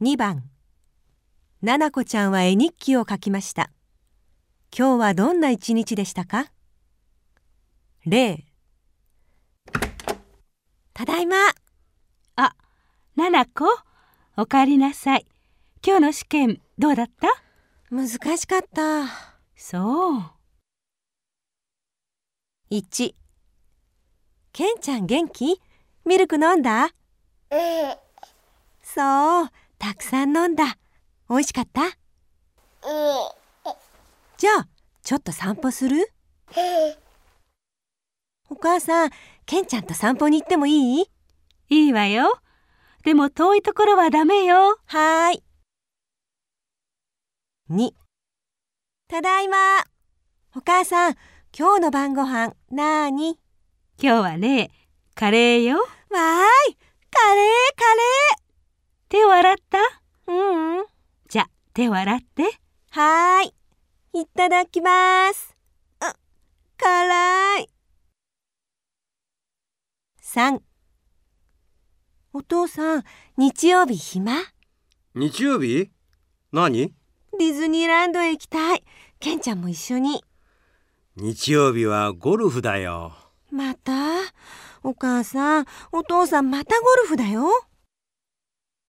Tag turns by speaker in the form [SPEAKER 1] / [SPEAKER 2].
[SPEAKER 1] 2番。ななこちゃんは絵日記を書きました。今日はどんな一日でしたか？0ただいま。
[SPEAKER 2] あ、ななこ、おかえりなさい。今日の試験どうだった？
[SPEAKER 1] 難しかった。
[SPEAKER 2] そう。
[SPEAKER 1] 1けんちゃん元気？ミルク飲んだ？そうたくさん飲んだ。美味しかった？じゃあちょっと散歩する？お母さんけんちゃんと散歩に行ってもいい？
[SPEAKER 2] いいわよ。でも遠いところはダメよ。
[SPEAKER 1] はーい。2ただいま。お母さん今日の晩ご飯なーに？
[SPEAKER 2] 今日はね、カレーよ。
[SPEAKER 1] わーい。カレーカ
[SPEAKER 2] 手を洗った？
[SPEAKER 1] うん
[SPEAKER 2] じゃ、手を洗って。
[SPEAKER 1] はーい。いただきます。あ、辛い。3お父さん、日曜日暇？
[SPEAKER 3] 日曜日？何？
[SPEAKER 1] ディズニーランドへ行きたい。ケンちゃんも一緒に。
[SPEAKER 3] 日曜日はゴルフだよ。
[SPEAKER 1] また？お母さん、お父さんまたゴルフだよ。